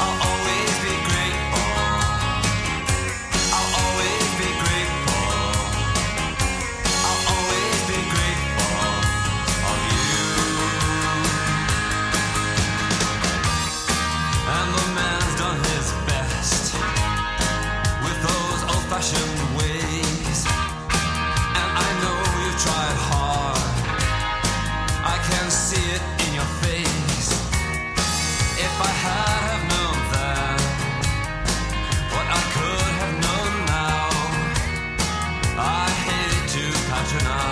I'll always be grateful. I'll always be grateful. I'll always be grateful of you. And the man's done his best with those old-fashioned. imagine